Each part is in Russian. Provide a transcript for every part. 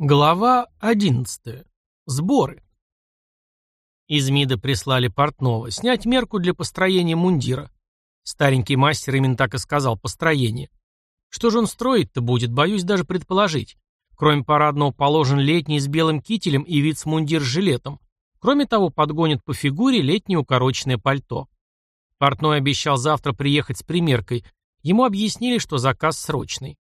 Глава 11. Сборы. Из МИДа прислали портного снять мерку для построения мундира. Старенький мастер именно так и сказал «построение». Что же он строить-то будет, боюсь даже предположить. Кроме парадного положен летний с белым кителем и вицмундир с жилетом. Кроме того, подгонят по фигуре летнее укороченное пальто. Портной обещал завтра приехать с примеркой. Ему объяснили, что заказ срочный.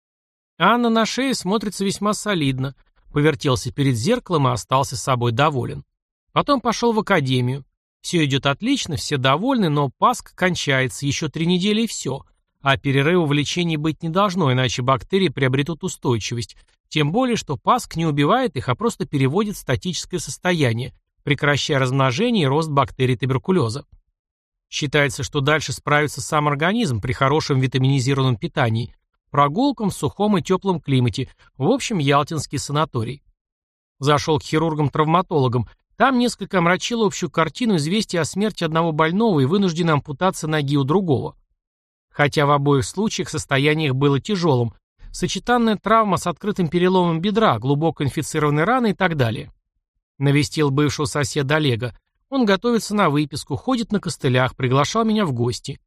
Анна на шее смотрится весьма солидно – повертелся перед зеркалом и остался собой доволен. Потом пошел в академию. Все идет отлично, все довольны, но Паск кончается, еще три недели и все. А перерыва в лечении быть не должно, иначе бактерии приобретут устойчивость. Тем более, что Паск не убивает их, а просто переводит в статическое состояние, прекращая размножение и рост бактерий туберкулеза. Считается, что дальше справится сам организм при хорошем витаминизированном питании, Прогулкам в сухом и теплом климате. В общем, Ялтинский санаторий. Зашел к хирургам-травматологам. Там несколько омрачило общую картину известия о смерти одного больного и вынужденной ампутации ноги у другого. Хотя в обоих случаях состояние их было тяжелым. Сочетанная травма с открытым переломом бедра, глубоко инфицированной раны и так далее. Навестил бывшего соседа Олега. Он готовится на выписку, ходит на костылях, приглашал меня в гости.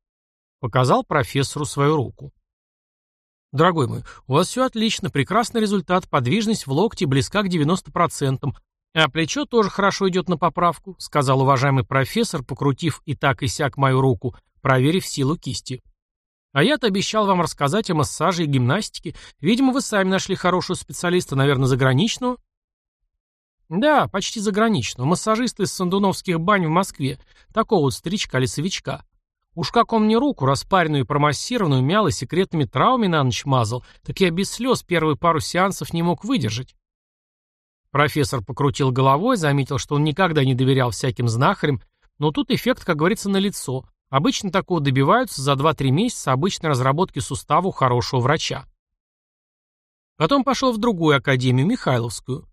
Показал профессору свою руку. Дорогой мой, у вас все отлично, прекрасный результат, подвижность в локте близка к 90%, а плечо тоже хорошо идет на поправку, сказал уважаемый профессор, покрутив и так и сяк мою руку, проверив силу кисти. А я-то обещал вам рассказать о массаже и гимнастике. Видимо, вы сами нашли хорошего специалиста, наверное, заграничного? Да, почти заграничного. Массажиста из сандуновских бань в Москве. Такого вот старичка-лесовичка. Уж как он мне руку, распаренную и промассированную, мял и секретными травмами на ночь мазал, так я без слез первые пару сеансов не мог выдержать. Профессор покрутил головой, заметил, что он никогда не доверял всяким знахарям, но тут эффект, как говорится, налицо. Обычно такого добиваются за 2-3 месяца обычной разработки сустава у хорошего врача. Потом пошел в другую академию, Михайловскую.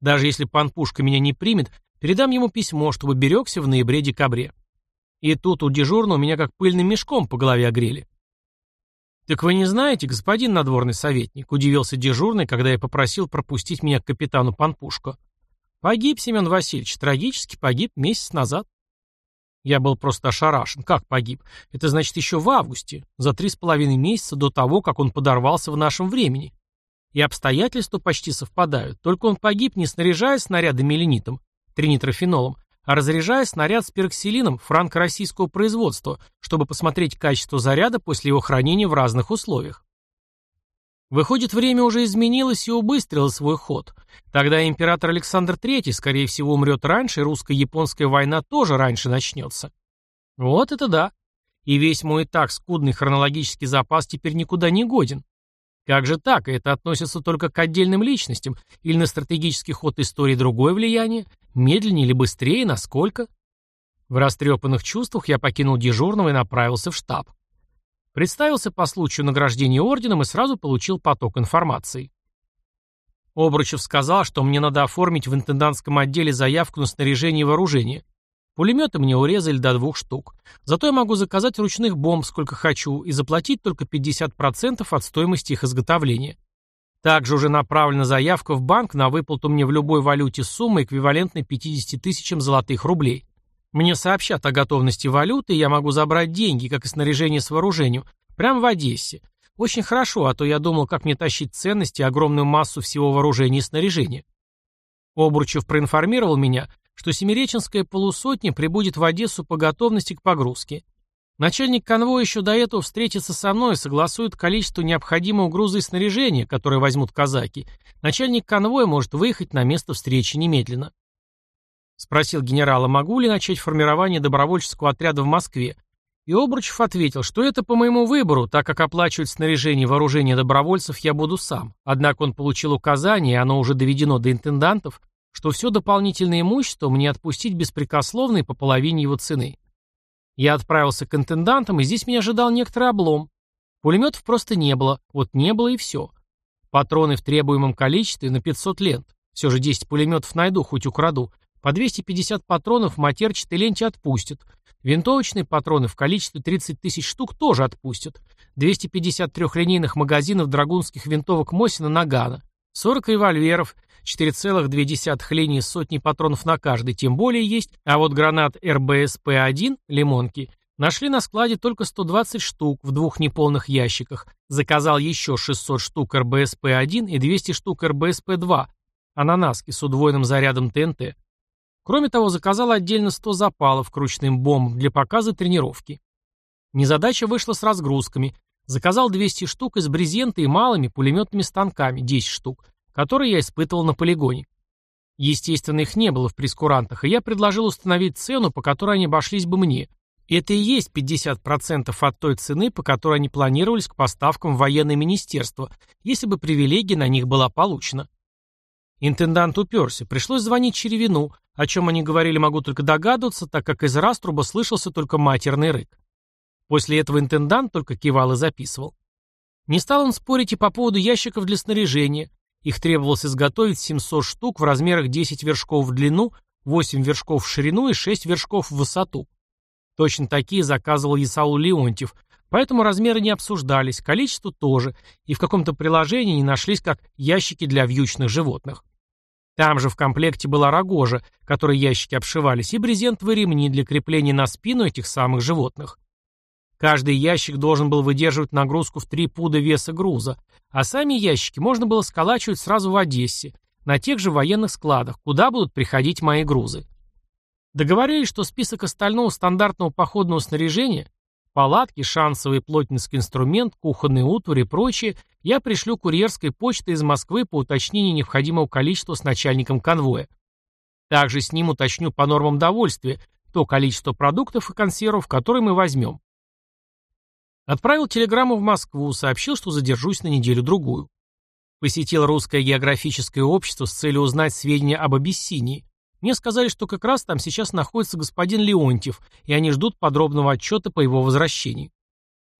Даже если пан Пушка меня не примет, передам ему письмо, чтобы берегся в ноябре-декабре. И тут у дежурного меня как пыльным мешком по голове огрели. «Так вы не знаете, господин надворный советник?» – удивился дежурный, когда я попросил пропустить меня к капитану Панпушко. «Погиб Семен Васильевич, трагически погиб месяц назад». Я был просто ошарашен. Как погиб? Это значит еще в августе, за три с половиной месяца до того, как он подорвался в нашем времени. И обстоятельства почти совпадают, только он погиб, не снаряжая снаряды меленитом, тринитрофенолом, а разряжая снаряд с пероксилином франко-российского производства, чтобы посмотреть качество заряда после его хранения в разных условиях. Выходит, время уже изменилось и убыстрило свой ход. Тогда император Александр III, скорее всего, умрет раньше, и русско-японская война тоже раньше начнется. Вот это да. И весь мой и так скудный хронологический запас теперь никуда не годен. Как же так? Это относится только к отдельным личностям? Или на стратегический ход истории другое влияние? Медленнее или быстрее? Насколько? В растрепанных чувствах я покинул дежурного и направился в штаб. Представился по случаю награждения орденом и сразу получил поток информации. Обручев сказал, что мне надо оформить в интендантском отделе заявку на снаряжение и вооружение. Пулеметы мне урезали до двух штук. Зато я могу заказать ручных бомб сколько хочу и заплатить только 50% от стоимости их изготовления. Также уже направлена заявка в банк на выплату мне в любой валюте суммы, эквивалентной 50 тысячам золотых рублей. Мне сообщат о готовности валюты, и я могу забрать деньги, как и снаряжение с вооружением, прямо в Одессе. Очень хорошо, а то я думал, как мне тащить ценности огромную массу всего вооружения и снаряжения. Обручев проинформировал меня, что Семиреченская полусотня прибудет в Одессу по готовности к погрузке. Начальник конвоя еще до этого встретится со мной и согласует количество необходимого груза и снаряжения, которое возьмут казаки. Начальник конвоя может выехать на место встречи немедленно. Спросил генерала, могу ли начать формирование добровольческого отряда в Москве. И Обручев ответил, что это по моему выбору, так как оплачивать снаряжение и вооружение добровольцев я буду сам. Однако он получил указание, и оно уже доведено до интендантов, что все дополнительное имущество мне отпустить беспрекословно и по половине его цены. Я отправился к интендантам, и здесь меня ожидал некоторый облом. Пулеметов просто не было, вот не было и все. Патроны в требуемом количестве на 500 лент. Все же 10 пулеметов найду, хоть украду. По 250 патронов в матерчатой ленте отпустят. Винтовочные патроны в количестве 30 тысяч штук тоже отпустят. 250 трехлинейных магазинов драгунских винтовок Мосина Нагана. 40 револьверов, 4,2 линии сотни патронов на каждый, тем более есть, а вот гранат РБСП-1, лимонки, нашли на складе только 120 штук в двух неполных ящиках, заказал еще 600 штук РБСП-1 и 200 штук РБСП-2, ананаски с удвоенным зарядом ТНТ. Кроме того, заказал отдельно 100 запалов к ручным бомбам для показа тренировки. Незадача вышла с разгрузками. Заказал 200 штук из брезента и малыми пулеметными станками, 10 штук, которые я испытывал на полигоне. Естественно, их не было в прескурантах, и я предложил установить цену, по которой они обошлись бы мне. Это и есть 50% от той цены, по которой они планировались к поставкам в военное министерство, если бы привилегия на них была получена. Интендант уперся, пришлось звонить Черевину, о чем они говорили могу только догадываться, так как из раструба слышался только матерный рык. После этого интендант только кивал и записывал. Не стал он спорить и по поводу ящиков для снаряжения. Их требовалось изготовить 700 штук в размерах 10 вершков в длину, 8 вершков в ширину и 6 вершков в высоту. Точно такие заказывал Исаул Леонтьев, поэтому размеры не обсуждались, количество тоже, и в каком-то приложении не нашлись как ящики для вьючных животных. Там же в комплекте была рогожа, которой ящики обшивались, и брезентовые ремни для крепления на спину этих самых животных. Каждый ящик должен был выдерживать нагрузку в 3 пуда веса груза, а сами ящики можно было сколачивать сразу в Одессе, на тех же военных складах, куда будут приходить мои грузы. Договорились, что список остального стандартного походного снаряжения – палатки, шансовый плотницкий инструмент, кухонные утвари и прочее – я пришлю курьерской почтой из Москвы по уточнению необходимого количества с начальником конвоя. Также с ним уточню по нормам довольствия то количество продуктов и консервов, которые мы возьмем. Отправил телеграмму в Москву, сообщил, что задержусь на неделю-другую. Посетил русское географическое общество с целью узнать сведения об Абиссинии. Мне сказали, что как раз там сейчас находится господин Леонтьев, и они ждут подробного отчета по его возвращении.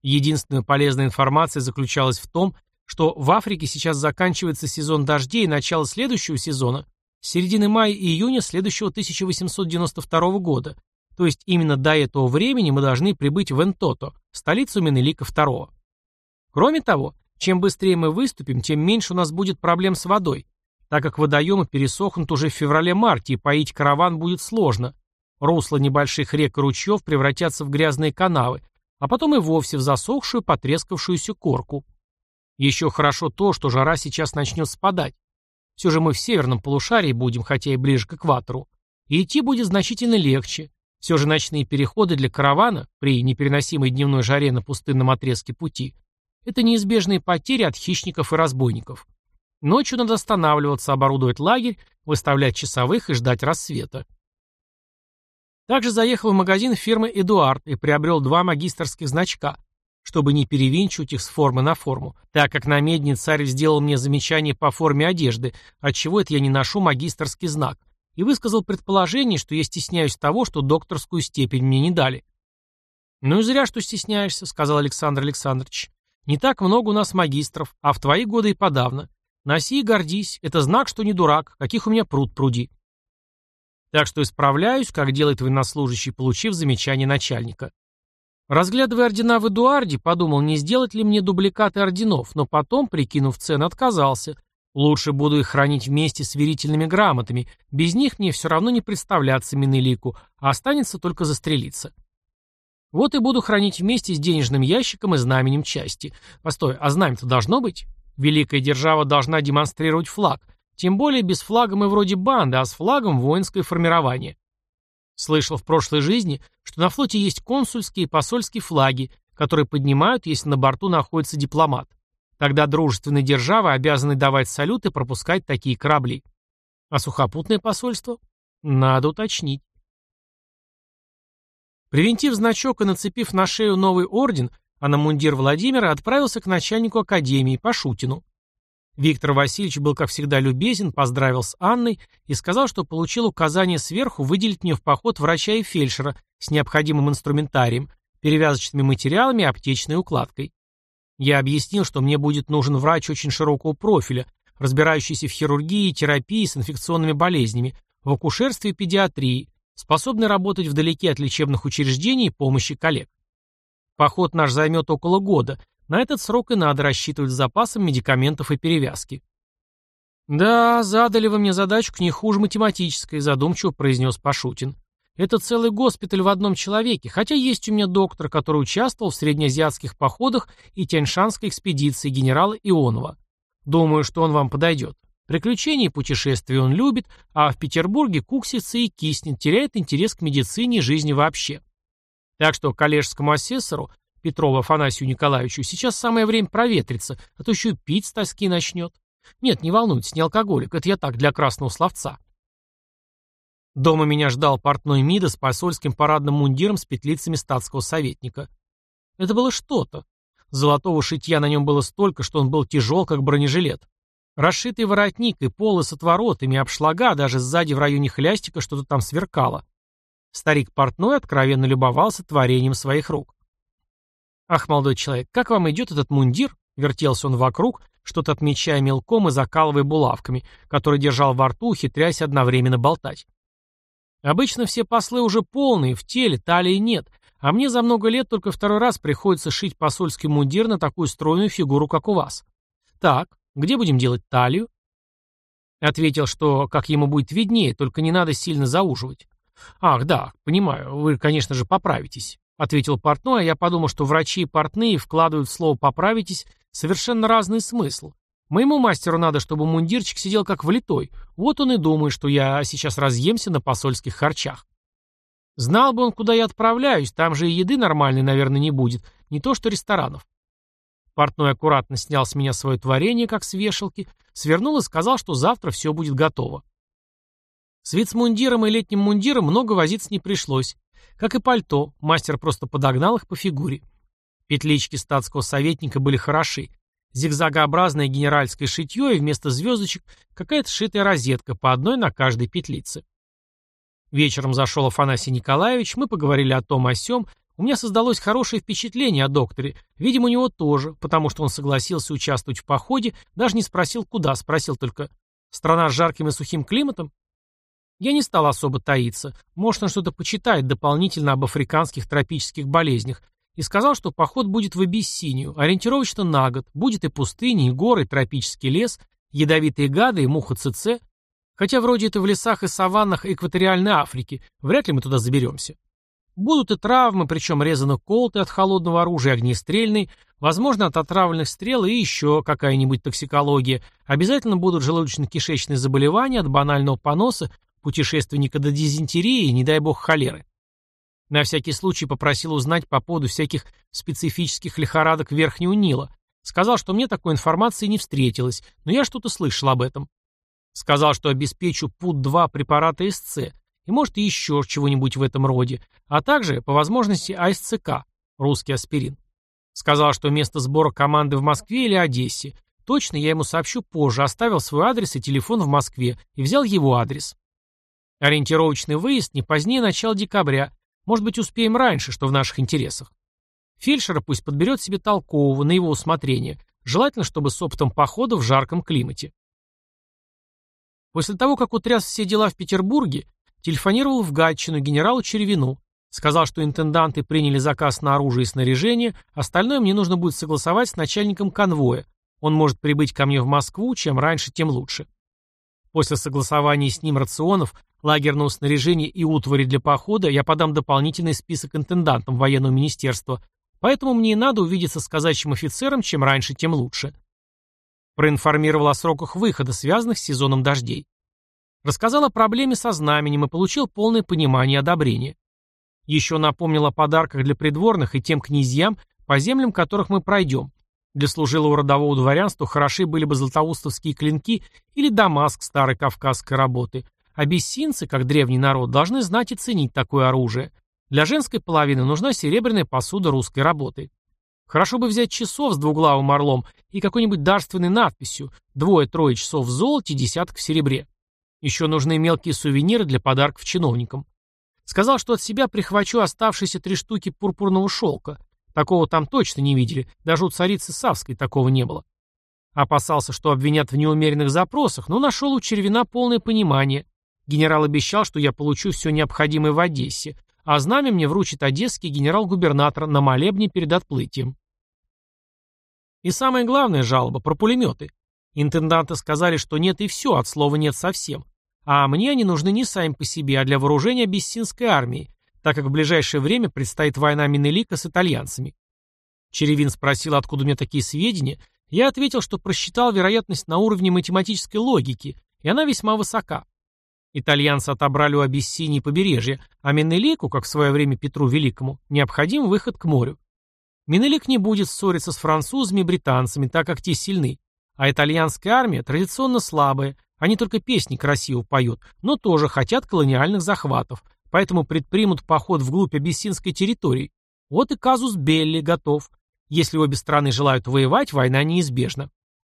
Единственная полезная информация заключалась в том, что в Африке сейчас заканчивается сезон дождей и начало следующего сезона, середины мая и июня следующего 1892 года, то есть именно до этого времени мы должны прибыть в Энтото, столицу Менелика II. Кроме того, чем быстрее мы выступим, тем меньше у нас будет проблем с водой, так как водоемы пересохнут уже в феврале-марте, и поить караван будет сложно. Русла небольших рек и ручьев превратятся в грязные канавы, а потом и вовсе в засохшую, потрескавшуюся корку. Еще хорошо то, что жара сейчас начнет спадать. Все же мы в северном полушарии будем, хотя и ближе к экватору. И идти будет значительно легче, все же ночные переходы для каравана при непереносимой дневной жаре на пустынном отрезке пути – это неизбежные потери от хищников и разбойников. Ночью надо останавливаться, оборудовать лагерь, выставлять часовых и ждать рассвета. Также заехал в магазин фирмы «Эдуард» и приобрел два магистрских значка, чтобы не перевинчивать их с формы на форму, так как на медне царь сделал мне замечание по форме одежды, отчего это я не ношу магистрский знак, и высказал предположение, что я стесняюсь того, что докторскую степень мне не дали. «Ну и зря, что стесняешься», — сказал Александр Александрович. «Не так много у нас магистров, а в твои годы и подавно. Носи и гордись, это знак, что не дурак, каких у меня пруд пруди». Так что исправляюсь, как делает военнослужащий, получив замечание начальника. Разглядывая ордена в Эдуарде, подумал, не сделать ли мне дубликаты орденов, но потом, прикинув цену, отказался, Лучше буду их хранить вместе с верительными грамотами. Без них мне все равно не представляться Менелику, а останется только застрелиться. Вот и буду хранить вместе с денежным ящиком и знаменем части. Постой, а знамя-то должно быть? Великая держава должна демонстрировать флаг. Тем более без флага мы вроде банды, а с флагом воинское формирование. Слышал в прошлой жизни, что на флоте есть консульские и посольские флаги, которые поднимают, если на борту находится дипломат. Тогда дружественные державы обязаны давать салют и пропускать такие корабли. А сухопутное посольство? Надо уточнить. Привинтив значок и нацепив на шею новый орден, а на мундир Владимира отправился к начальнику академии Пашутину. Виктор Васильевич был, как всегда, любезен, поздравил с Анной и сказал, что получил указание сверху выделить мне в поход врача и фельдшера с необходимым инструментарием, перевязочными материалами и аптечной укладкой. Я объяснил, что мне будет нужен врач очень широкого профиля, разбирающийся в хирургии терапии с инфекционными болезнями, в акушерстве и педиатрии, способный работать вдалеке от лечебных учреждений и помощи коллег. Поход наш займет около года. На этот срок и надо рассчитывать с запасом медикаментов и перевязки. «Да, задали вы мне задачку не хуже математической», — задумчиво произнес Пашутин. «Это целый госпиталь в одном человеке, хотя есть у меня доктор, который участвовал в среднеазиатских походах и Тяньшанской экспедиции генерала Ионова. Думаю, что он вам подойдет. Приключения и путешествия он любит, а в Петербурге куксится и киснет, теряет интерес к медицине и жизни вообще. Так что коллежскому асессору Петрову Афанасию Николаевичу сейчас самое время проветриться, а то еще пить с тоски начнет. Нет, не волнуйтесь, не алкоголик, это я так, для красного словца. Дома меня ждал портной МИДа с посольским парадным мундиром с петлицами статского советника. Это было что-то. Золотого шитья на нем было столько, что он был тяжел, как бронежилет. Расшитый воротник и полы с отворотами, обшлага, даже сзади в районе хлястика что-то там сверкало. Старик портной откровенно любовался творением своих рук. «Ах, молодой человек, как вам идет этот мундир?» Вертелся он вокруг, что-то отмечая мелком и закалывая булавками, который держал во рту, ухитряясь одновременно болтать. Обычно все послы уже полные, в теле, талии нет, а мне за много лет только второй раз приходится шить посольский мундир на такую стройную фигуру, как у вас. Так, где будем делать талию? Ответил, что как ему будет виднее, только не надо сильно зауживать. Ах, да, понимаю, вы, конечно же, поправитесь. Ответил портной, а я подумал, что врачи и портные вкладывают в слово «поправитесь» совершенно разный смысл. Моему мастеру надо, чтобы мундирчик сидел как влитой. Вот он и думает, что я сейчас разъемся на посольских харчах. Знал бы он, куда я отправляюсь, там же и еды нормальной, наверное, не будет, не то что ресторанов. Портной аккуратно снял с меня свое творение, как с вешалки, свернул и сказал, что завтра все будет готово. С вицмундиром и летним мундиром много возиться не пришлось. Как и пальто, мастер просто подогнал их по фигуре. Петлички статского советника были хороши. Зигзагообразное генеральское шитье и вместо звездочек какая-то шитая розетка по одной на каждой петлице. Вечером зашел Афанасий Николаевич, мы поговорили о том о сём, у меня создалось хорошее впечатление о докторе, видимо, у него тоже, потому что он согласился участвовать в походе, даже не спросил куда, спросил только «Страна с жарким и сухим климатом?» Я не стал особо таиться, может, он что-то почитает дополнительно об африканских тропических болезнях, и сказал, что поход будет в Абиссинию, ориентировочно на год, будет и пустыни, и горы, и тропический лес, ядовитые гады и муха ЦЦ, хотя вроде это в лесах и саваннах экваториальной Африки, вряд ли мы туда заберемся. Будут и травмы, причем резаны колты от холодного оружия, огнестрельный, возможно, от отравленных стрел и еще какая-нибудь токсикология. Обязательно будут желудочно-кишечные заболевания от банального поноса, путешественника до дизентерии не дай бог, холеры. На всякий случай попросил узнать по поводу всяких специфических лихорадок Верхнего Нила. Сказал, что мне такой информации не встретилось, но я что-то слышал об этом. Сказал, что обеспечу ПУТ-2 препарата СЦ, и может еще чего-нибудь в этом роде, а также, по возможности, АСЦК, русский аспирин. Сказал, что место сбора команды в Москве или Одессе. Точно я ему сообщу позже, оставил свой адрес и телефон в Москве и взял его адрес. Ориентировочный выезд не позднее начала декабря. Может быть, успеем раньше, что в наших интересах. Фельдшера пусть подберет себе толкового на его усмотрение, желательно, чтобы с опытом похода в жарком климате. После того, как утряс все дела в Петербурге, Телефонировал в Гатчину генералу Червину. Сказал, что интенданты приняли заказ на оружие и снаряжение, остальное мне нужно будет согласовать с начальником конвоя. Он может прибыть ко мне в Москву, чем раньше, тем лучше. После согласования с ним рационов, лагерного снаряжения и утвари для похода я подам дополнительный список интендантам военного министерства, поэтому мне и надо увидеться с казачьим офицером, чем раньше, тем лучше. Проинформировал о сроках выхода, связанных с сезоном дождей. Рассказал о проблеме со знаменем и получил полное понимание и одобрение. Еще напомнил о подарках для придворных и тем князьям, по землям которых мы пройдем. Для служилого родового дворянства хороши были бы златоустовские клинки или дамаск старой кавказской работы. А бессинцы, как древний народ, должны знать и ценить такое оружие. Для женской половины нужна серебряная посуда русской работы. Хорошо бы взять часов с двуглавым орлом и какой-нибудь дарственной надписью «Двое-трое часов в золоте, десяток в серебре». Еще нужны мелкие сувениры для подарков чиновникам. Сказал, что от себя прихвачу оставшиеся три штуки пурпурного шелка. Такого там точно не видели, даже у царицы Савской такого не было. Опасался, что обвинят в неумеренных запросах, но нашел у Червина полное понимание. Генерал обещал, что я получу все необходимое в Одессе, а знамя мне вручит одесский генерал-губернатор на молебне перед отплытием. И самая главная жалоба про пулеметы. Интенданты сказали, что нет и все, от слова нет совсем. А мне они нужны не сами по себе, а для вооружения абиссинской армии, так как в ближайшее время предстоит война Минелика с итальянцами. Черевин спросил, откуда у меня такие сведения. Я ответил, что просчитал вероятность на уровне математической логики, и она весьма высока. Итальянцы отобрали у Абиссинии побережье, а Менелику, как в свое время Петру Великому, необходим выход к морю. Менелик не будет ссориться с французами и британцами, так как те сильны. А итальянская армия традиционно слабая, они только песни красиво поют, но тоже хотят колониальных захватов, поэтому предпримут поход вглубь абиссинской территории. Вот и казус Белли готов. Если обе страны желают воевать, война неизбежна.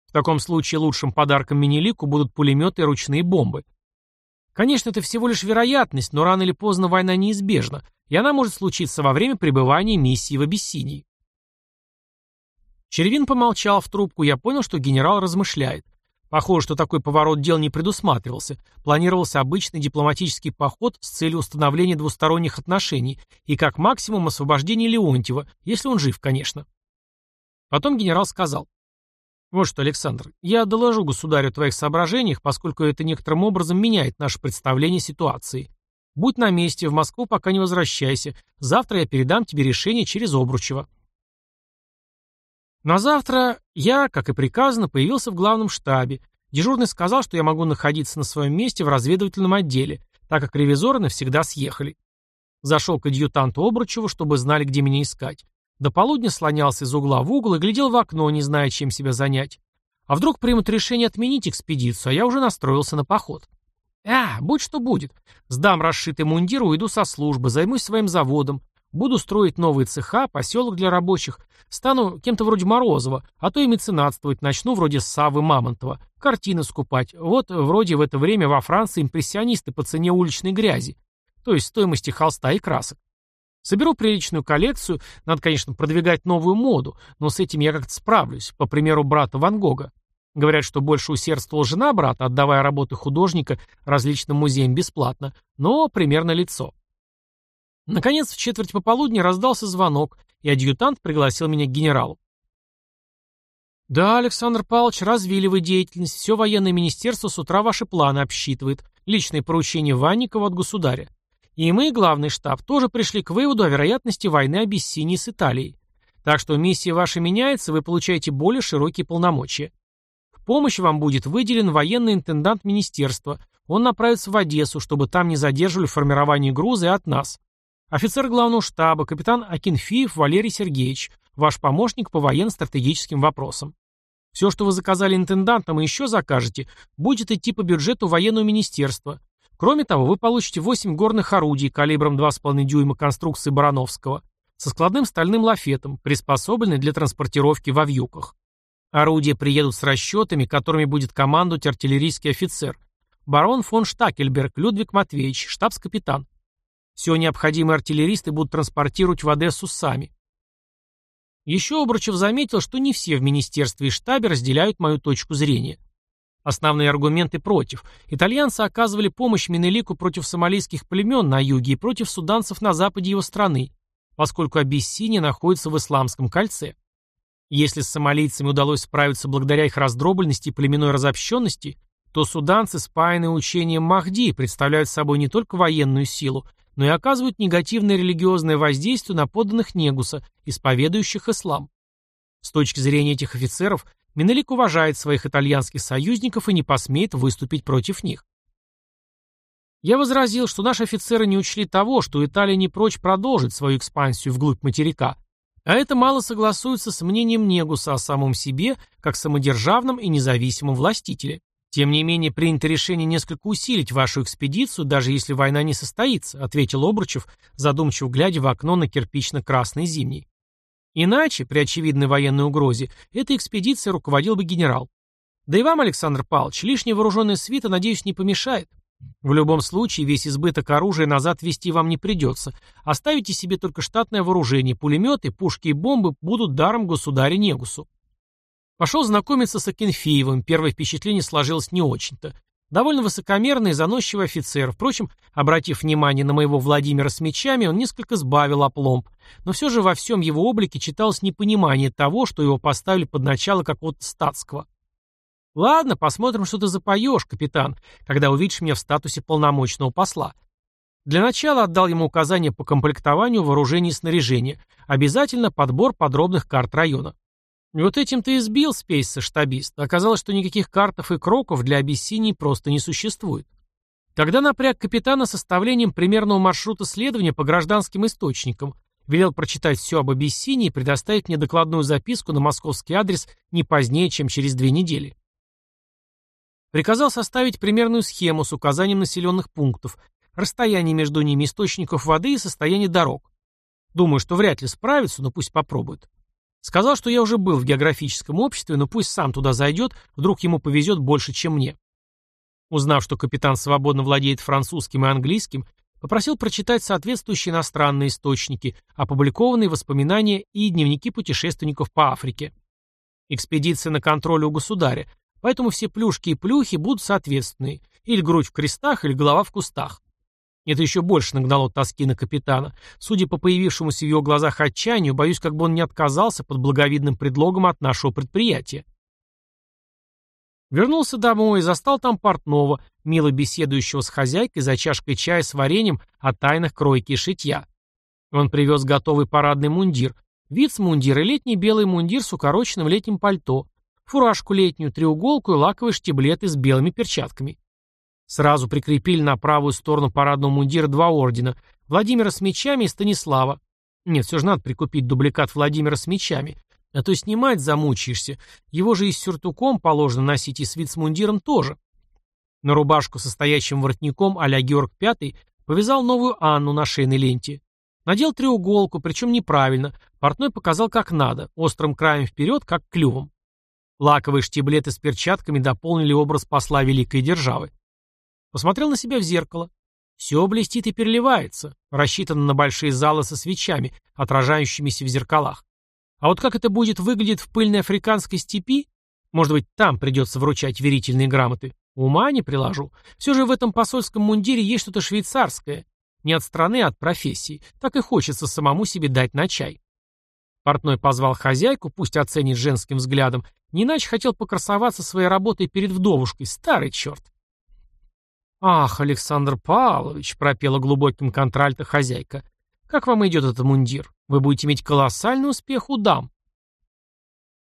В таком случае лучшим подарком Менелику будут пулеметы и ручные бомбы. Конечно, это всего лишь вероятность, но рано или поздно война неизбежна, и она может случиться во время пребывания миссии в Абиссинии. Червин помолчал в трубку, я понял, что генерал размышляет. Похоже, что такой поворот дел не предусматривался. Планировался обычный дипломатический поход с целью установления двусторонних отношений и как максимум освобождения Леонтьева, если он жив, конечно. Потом генерал сказал. Вот что, Александр, я доложу государю о твоих соображениях, поскольку это некоторым образом меняет наше представление ситуации. Будь на месте, в Москву пока не возвращайся. Завтра я передам тебе решение через Обручева. На завтра я, как и приказано, появился в главном штабе. Дежурный сказал, что я могу находиться на своем месте в разведывательном отделе, так как ревизоры навсегда съехали. Зашел к адъютанту Обручеву, чтобы знали, где меня искать. До полудня слонялся из угла в угол и глядел в окно, не зная, чем себя занять. А вдруг примут решение отменить экспедицию, а я уже настроился на поход. А, будь что будет. Сдам расшитый мундир, уйду со службы, займусь своим заводом. Буду строить новые цеха, поселок для рабочих. Стану кем-то вроде Морозова, а то и меценатствовать начну вроде Савы Мамонтова. Картины скупать. Вот вроде в это время во Франции импрессионисты по цене уличной грязи. То есть стоимости холста и красок. Соберу приличную коллекцию, надо, конечно, продвигать новую моду, но с этим я как-то справлюсь, по примеру брата Ван Гога. Говорят, что больше усердствовала жена брата, отдавая работы художника различным музеям бесплатно, но примерно лицо. Наконец, в четверть пополудни раздался звонок, и адъютант пригласил меня к генералу. «Да, Александр Павлович, развили вы деятельность, все военное министерство с утра ваши планы обсчитывает, личные поручения Ванникова от государя. И мы, главный штаб, тоже пришли к выводу о вероятности войны Абиссинии с Италией. Так что миссия ваша меняется, вы получаете более широкие полномочия. В помощь вам будет выделен военный интендант министерства. Он направится в Одессу, чтобы там не задерживали формирование груза и от нас. Офицер главного штаба, капитан Акинфиев Валерий Сергеевич, ваш помощник по военно-стратегическим вопросам. Все, что вы заказали интендантам и еще закажете, будет идти по бюджету военного министерства. Кроме того, вы получите 8 горных орудий калибром 2,5 дюйма конструкции Барановского со складным стальным лафетом, приспособленный для транспортировки во вьюках. Орудия приедут с расчетами, которыми будет командовать артиллерийский офицер. Барон фон Штакельберг Людвиг Матвеевич, штабс-капитан. Все необходимые артиллеристы будут транспортировать в Одессу сами. Еще Обручев заметил, что не все в министерстве и штабе разделяют мою точку зрения. Основные аргументы против. Итальянцы оказывали помощь Менелику против сомалийских племен на юге и против суданцев на западе его страны, поскольку Абиссиния находится в исламском кольце. Если с сомалийцами удалось справиться благодаря их раздробленности и племенной разобщенности, то суданцы, спаянные учением Махди, представляют собой не только военную силу, но и оказывают негативное религиозное воздействие на подданных Негуса, исповедующих ислам. С точки зрения этих офицеров, Менелик уважает своих итальянских союзников и не посмеет выступить против них. Я возразил, что наши офицеры не учли того, что Италия не прочь продолжить свою экспансию вглубь материка, а это мало согласуется с мнением Негуса о самом себе, как самодержавном и независимом властителе. Тем не менее, принято решение несколько усилить вашу экспедицию, даже если война не состоится, ответил Обручев, задумчиво глядя в окно на кирпично-красный зимний. Иначе, при очевидной военной угрозе, этой экспедицией руководил бы генерал. Да и вам, Александр Павлович, лишняя вооруженная свита, надеюсь, не помешает. В любом случае, весь избыток оружия назад вести вам не придется. Оставите себе только штатное вооружение, пулеметы, пушки и бомбы будут даром государя Негусу. Пошел знакомиться с Акинфеевым, первое впечатление сложилось не очень-то. Довольно высокомерный и заносчивый офицер. Впрочем, обратив внимание на моего Владимира с мечами, он несколько сбавил опломб. Но все же во всем его облике читалось непонимание того, что его поставили под начало какого-то статского. Ладно, посмотрим, что ты запоешь, капитан, когда увидишь меня в статусе полномочного посла. Для начала отдал ему указания по комплектованию вооружений и снаряжения. Обязательно подбор подробных карт района. Вот этим ты и сбил спейса штабист. Оказалось, что никаких картов и кроков для Абиссинии просто не существует. Тогда напряг капитана составлением примерного маршрута следования по гражданским источникам, велел прочитать все об Абиссинии и предоставить мне докладную записку на московский адрес не позднее, чем через две недели. Приказал составить примерную схему с указанием населенных пунктов, расстояние между ними источников воды и состояние дорог. Думаю, что вряд ли справится, но пусть попробует. Сказал, что я уже был в географическом обществе, но пусть сам туда зайдет, вдруг ему повезет больше, чем мне. Узнав, что капитан свободно владеет французским и английским, попросил прочитать соответствующие иностранные источники, опубликованные воспоминания и дневники путешественников по Африке. Экспедиция на контроле у государя, поэтому все плюшки и плюхи будут соответственные, или грудь в крестах, или голова в кустах. Это еще больше нагнало тоски на капитана. Судя по появившемуся в его глазах отчаянию, боюсь, как бы он не отказался под благовидным предлогом от нашего предприятия. Вернулся домой и застал там портного, мило беседующего с хозяйкой за чашкой чая с вареньем о тайнах кройки и шитья. Он привез готовый парадный мундир, вицмундир и летний белый мундир с укороченным летним пальто, фуражку летнюю, треуголку и лаковые штиблеты с белыми перчатками. Сразу прикрепили на правую сторону парадного мундира два ордена – Владимира с мечами и Станислава. Нет, все же надо прикупить дубликат Владимира с мечами, а то снимать замучаешься. Его же и с сюртуком положено носить, и с вицмундиром тоже. На рубашку со стоящим воротником а-ля Георг Пятый повязал новую Анну на шейной ленте. Надел треуголку, причем неправильно. Портной показал как надо, острым краем вперед, как клювом. Лаковые штиблеты с перчатками дополнили образ посла великой державы. Посмотрел на себя в зеркало. Все блестит и переливается, рассчитано на большие залы со свечами, отражающимися в зеркалах. А вот как это будет выглядеть в пыльной африканской степи? Может быть, там придется вручать верительные грамоты? Ума не приложу. Все же в этом посольском мундире есть что-то швейцарское. Не от страны, а от профессии. Так и хочется самому себе дать на чай. Портной позвал хозяйку, пусть оценит женским взглядом, не иначе хотел покрасоваться своей работой перед вдовушкой, старый черт. «Ах, Александр Павлович!» — пропела глубоким контральто хозяйка. «Как вам идет этот мундир? Вы будете иметь колоссальный успех у дам».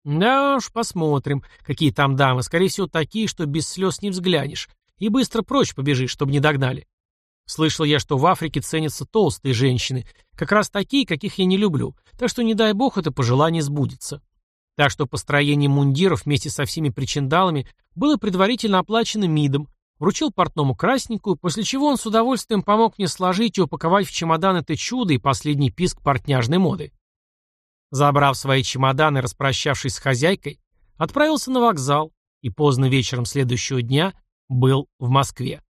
«Да уж, посмотрим, какие там дамы. Скорее всего, такие, что без слез не взглянешь. И быстро прочь побежишь, чтобы не догнали. Слышал я, что в Африке ценятся толстые женщины. Как раз такие, каких я не люблю. Так что, не дай бог, это пожелание сбудется. Так что построение мундиров вместе со всеми причиндалами было предварительно оплачено МИДом, Вручил портному красненькую, после чего он с удовольствием помог мне сложить и упаковать в чемодан это чудо и последний писк портняжной моды. Забрав свои чемоданы, распрощавшись с хозяйкой, отправился на вокзал и поздно вечером следующего дня был в Москве.